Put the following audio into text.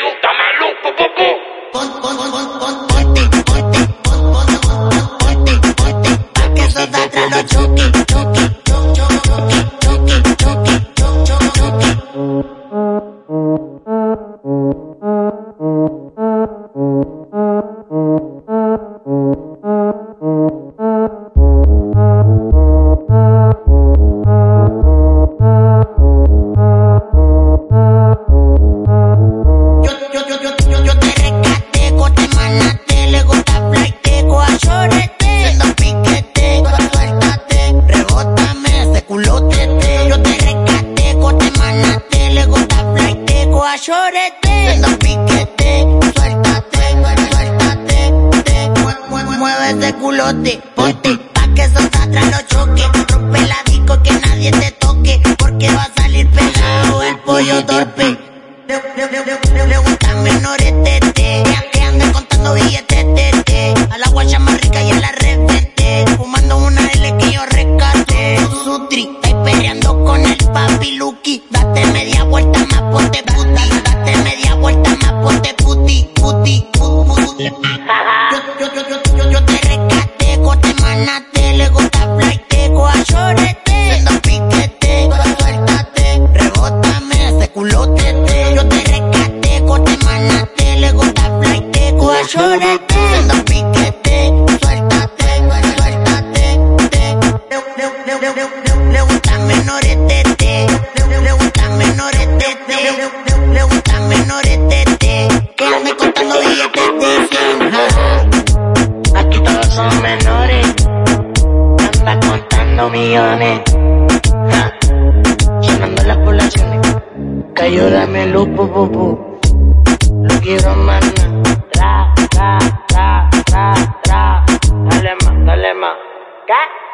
luz, dame luz, pu, pu, pu. Pon, pon, pon, pon, pon, ponte, ponte, pon, pon, pon, pon, ponte, ponte, pa' que esos de atrás lo choque, choque, choque, llorete, siendo piquete, suéltate, suéltate, te. Mue- mue- mueve ese culote, ponte, pa' que esos atrás lo choque, rompe la disco que nadie te toque, porque va a salir pegado el pollo torpe. Le, le, le, le, gustan menores tete, que- contando billetes tete, a la guacha más rica y a la revente, fumando una L que yo rescate. Sutri, estoy peleando con el papi Lucky, Yo, yo, te rescateco, te manaste, le gusta flighteco, a llorete, siendo piquete, suéltate, rebótame, ese culote, te. yo te rescateco, te manaste, le gusta flighteco, a llorete, siendo piquete, suéltate, suéltate, te. Le, gustan menores le, gustan menores tengo billetes de 100. Aquí todos son menores, anda contando millones, ja. Sonando las poblaciones, cayó dame luz, pu, pu, pu. Lo quiero más Tra, tra, tra, tra, tra. Dale más, dale más. ¿Qué?